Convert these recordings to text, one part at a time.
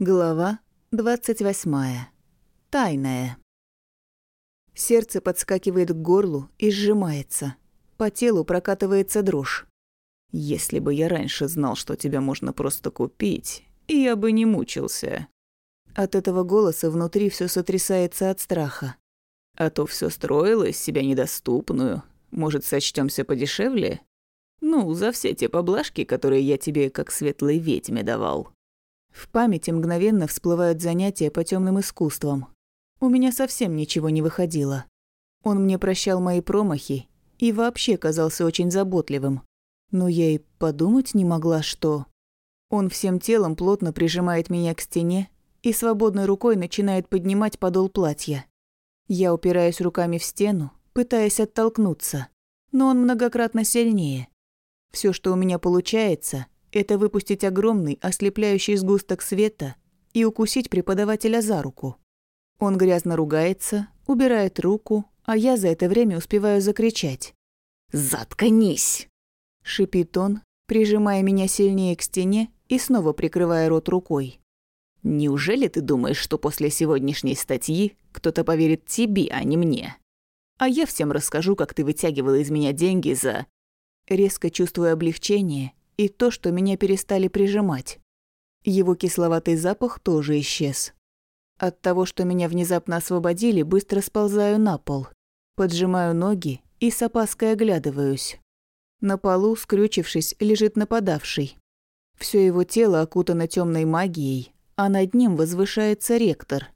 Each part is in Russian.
Глава 28. Тайная. Сердце подскакивает к горлу и сжимается. По телу прокатывается дрожь. «Если бы я раньше знал, что тебя можно просто купить, я бы не мучился». От этого голоса внутри все сотрясается от страха. «А то все строило из себя недоступную. Может, сочтемся подешевле? Ну, за все те поблажки, которые я тебе как светлой ведьме давал». В памяти мгновенно всплывают занятия по темным искусствам. У меня совсем ничего не выходило. Он мне прощал мои промахи и вообще казался очень заботливым. Но я и подумать не могла, что... Он всем телом плотно прижимает меня к стене и свободной рукой начинает поднимать подол платья. Я упираюсь руками в стену, пытаясь оттолкнуться, но он многократно сильнее. Все, что у меня получается — это выпустить огромный ослепляющий сгусток света и укусить преподавателя за руку. Он грязно ругается, убирает руку, а я за это время успеваю закричать. «Заткнись!» – шипит он, прижимая меня сильнее к стене и снова прикрывая рот рукой. «Неужели ты думаешь, что после сегодняшней статьи кто-то поверит тебе, а не мне? А я всем расскажу, как ты вытягивала из меня деньги за...» Резко чувствуя облегчение, и то, что меня перестали прижимать. Его кисловатый запах тоже исчез. От того, что меня внезапно освободили, быстро сползаю на пол, поджимаю ноги и с опаской оглядываюсь. На полу, скрючившись, лежит нападавший. Все его тело окутано темной магией, а над ним возвышается ректор.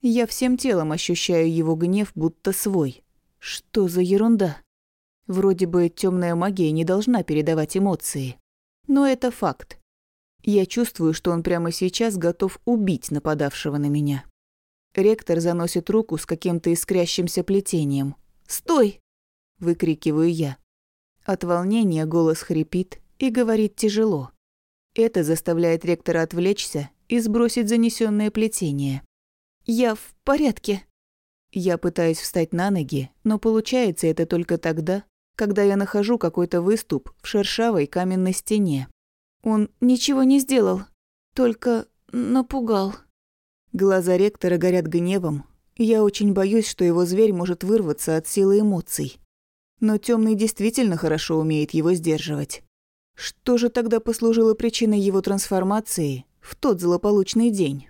Я всем телом ощущаю его гнев, будто свой. Что за ерунда? Вроде бы темная магия не должна передавать эмоции. Но это факт. Я чувствую, что он прямо сейчас готов убить нападавшего на меня. Ректор заносит руку с каким-то искрящимся плетением. «Стой!» – выкрикиваю я. От волнения голос хрипит и говорит тяжело. Это заставляет ректора отвлечься и сбросить занесенное плетение. «Я в порядке». Я пытаюсь встать на ноги, но получается это только тогда, когда я нахожу какой-то выступ в шершавой каменной стене. Он ничего не сделал, только напугал. Глаза ректора горят гневом. Я очень боюсь, что его зверь может вырваться от силы эмоций. Но темный действительно хорошо умеет его сдерживать. Что же тогда послужило причиной его трансформации в тот злополучный день?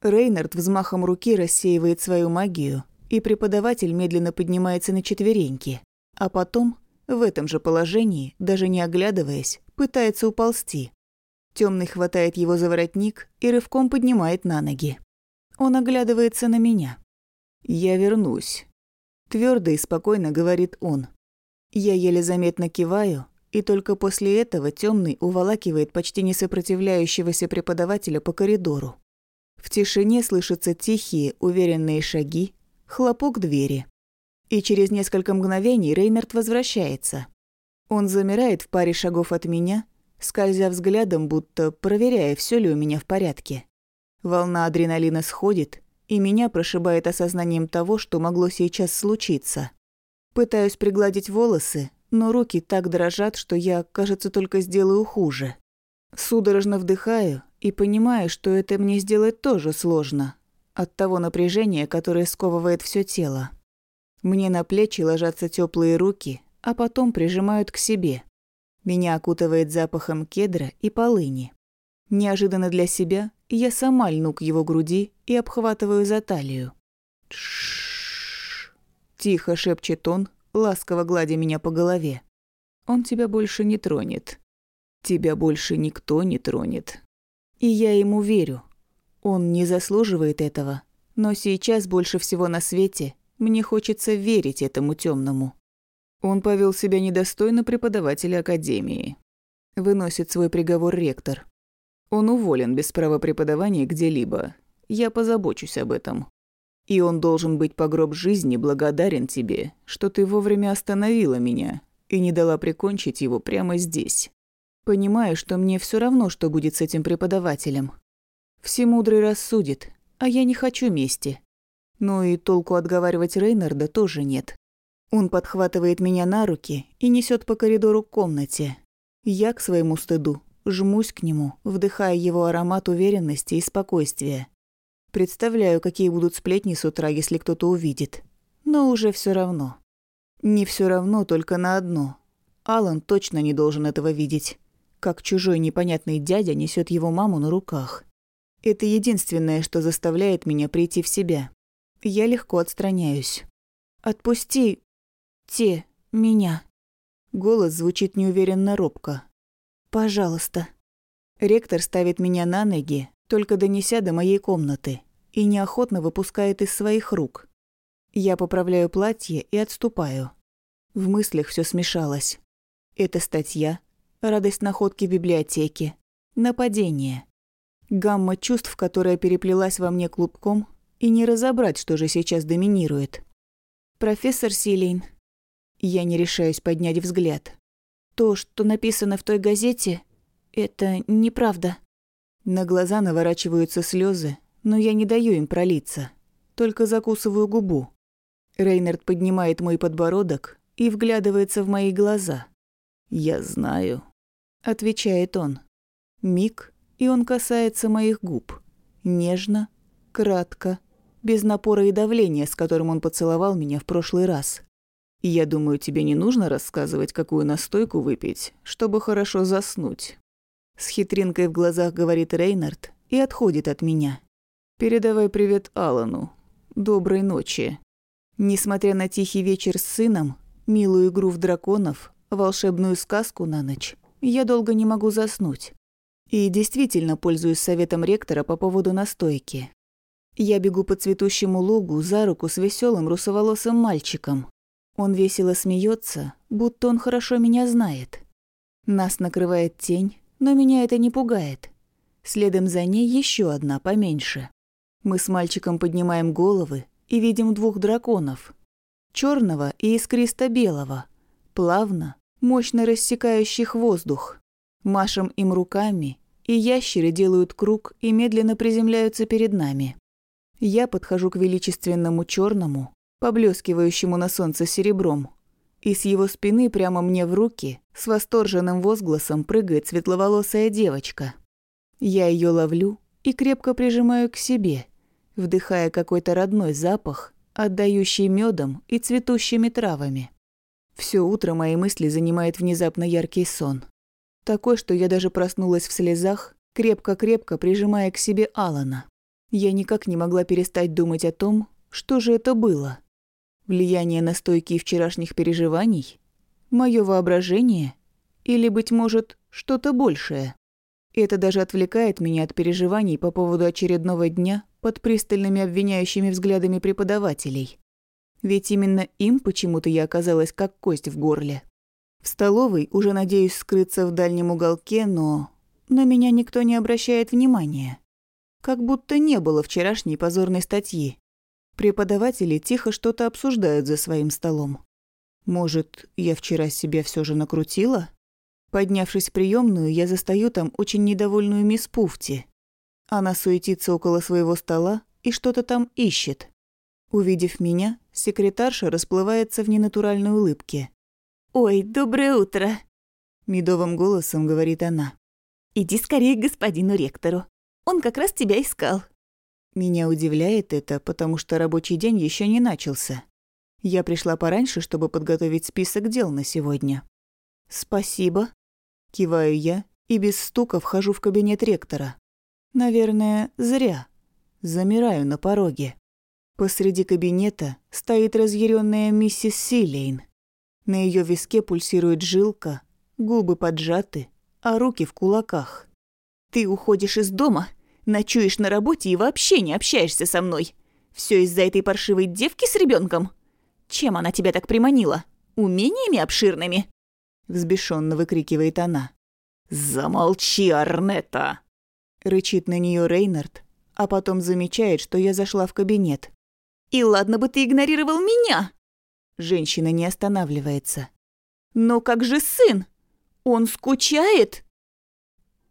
Рейнард взмахом руки рассеивает свою магию, и преподаватель медленно поднимается на четвереньки. А потом, в этом же положении, даже не оглядываясь, пытается уползти. Темный хватает его за воротник и рывком поднимает на ноги. Он оглядывается на меня. «Я вернусь», – твердо и спокойно говорит он. Я еле заметно киваю, и только после этого темный уволакивает почти не сопротивляющегося преподавателя по коридору. В тишине слышатся тихие, уверенные шаги, хлопок двери. И через несколько мгновений Рейнард возвращается. Он замирает в паре шагов от меня, скользя взглядом, будто проверяя, все ли у меня в порядке. Волна адреналина сходит, и меня прошибает осознанием того, что могло сейчас случиться. Пытаюсь пригладить волосы, но руки так дрожат, что я, кажется, только сделаю хуже. Судорожно вдыхаю и понимаю, что это мне сделать тоже сложно от того напряжения, которое сковывает все тело. Мне на плечи ложатся теплые руки, а потом прижимают к себе. Меня окутывает запахом кедра и полыни. Неожиданно для себя я сама льну к его груди и обхватываю за талию. Тихо шепчет он, ласково гладя меня по голове. Он тебя больше не тронет. Тебя больше никто не тронет. И я ему верю. Он не заслуживает этого. Но сейчас больше всего на свете мне хочется верить этому темному. Он повел себя недостойно преподавателя академии. Выносит свой приговор ректор. Он уволен без права преподавания где-либо. Я позабочусь об этом. И он должен быть по гроб жизни благодарен тебе, что ты вовремя остановила меня и не дала прикончить его прямо здесь. Понимаю, что мне все равно, что будет с этим преподавателем. Всемудрый рассудит, а я не хочу мести. Но и толку отговаривать Рейнарда тоже нет. Он подхватывает меня на руки и несет по коридору к комнате. Я, к своему стыду, жмусь к нему, вдыхая его аромат уверенности и спокойствия. Представляю, какие будут сплетни с утра, если кто-то увидит. Но уже все равно. Не все равно только на одно. Алан точно не должен этого видеть. Как чужой непонятный дядя несет его маму на руках. Это единственное, что заставляет меня прийти в себя. Я легко отстраняюсь. «Отпусти... те... меня». Голос звучит неуверенно робко. «Пожалуйста». Ректор ставит меня на ноги, только донеся до моей комнаты, и неохотно выпускает из своих рук. Я поправляю платье и отступаю. В мыслях все смешалось. Это статья, радость находки в библиотеке, нападение. Гамма чувств, которая переплелась во мне клубком, и не разобрать, что же сейчас доминирует. «Профессор Силейн». Я не решаюсь поднять взгляд. «То, что написано в той газете, это неправда». На глаза наворачиваются слезы, но я не даю им пролиться, только закусываю губу. Рейнард поднимает мой подбородок и вглядывается в мои глаза. «Я знаю», — отвечает он. Миг, и он касается моих губ. Нежно, кратко, без напора и давления, с которым он поцеловал меня в прошлый раз. «Я думаю, тебе не нужно рассказывать, какую настойку выпить, чтобы хорошо заснуть». С хитринкой в глазах говорит Рейнард и отходит от меня. «Передавай привет Алану. Доброй ночи». Несмотря на тихий вечер с сыном, милую игру в драконов, волшебную сказку на ночь, я долго не могу заснуть. И действительно пользуюсь советом ректора по поводу настойки. Я бегу по цветущему лугу за руку с веселым русоволосым мальчиком. Он весело смеется, будто он хорошо меня знает. Нас накрывает тень, но меня это не пугает. Следом за ней еще одна, поменьше. Мы с мальчиком поднимаем головы и видим двух драконов. черного и искристо-белого, плавно, мощно рассекающих воздух. Машем им руками, и ящеры делают круг и медленно приземляются перед нами. Я подхожу к величественному черному, поблескивающему на солнце серебром, и с его спины прямо мне в руки с восторженным возгласом прыгает светловолосая девочка. Я ее ловлю и крепко прижимаю к себе, вдыхая какой-то родной запах, отдающий медом и цветущими травами. Все утро мои мысли занимает внезапно яркий сон. Такой, что я даже проснулась в слезах, крепко-крепко прижимая к себе Алана. Я никак не могла перестать думать о том, что же это было. Влияние настойки и вчерашних переживаний? Мое воображение? Или, быть может, что-то большее? Это даже отвлекает меня от переживаний по поводу очередного дня под пристальными обвиняющими взглядами преподавателей. Ведь именно им почему-то я оказалась как кость в горле. В столовой уже надеюсь скрыться в дальнем уголке, но на меня никто не обращает внимания. Как будто не было вчерашней позорной статьи. Преподаватели тихо что-то обсуждают за своим столом. Может, я вчера себе все же накрутила? Поднявшись в приемную, я застаю там очень недовольную мисс Пуфти. Она суетится около своего стола и что-то там ищет. Увидев меня, секретарша расплывается в ненатуральной улыбке. «Ой, доброе утро!» Медовым голосом говорит она. «Иди скорее к господину ректору. Он как раз тебя искал». Меня удивляет это, потому что рабочий день еще не начался. Я пришла пораньше, чтобы подготовить список дел на сегодня. «Спасибо», – киваю я и без стука вхожу в кабинет ректора. Наверное, зря. Замираю на пороге. Посреди кабинета стоит разъяренная миссис Силейн. На ее виске пульсирует жилка, губы поджаты, а руки в кулаках. Ты уходишь из дома, ночуешь на работе и вообще не общаешься со мной. Все из-за этой паршивой девки с ребенком. Чем она тебя так приманила? Умениями обширными?» Взбешенно выкрикивает она. «Замолчи, Арнета!» Рычит на нее Рейнард, а потом замечает, что я зашла в кабинет. «И ладно бы ты игнорировал меня!» Женщина не останавливается. «Но как же сын? Он скучает?»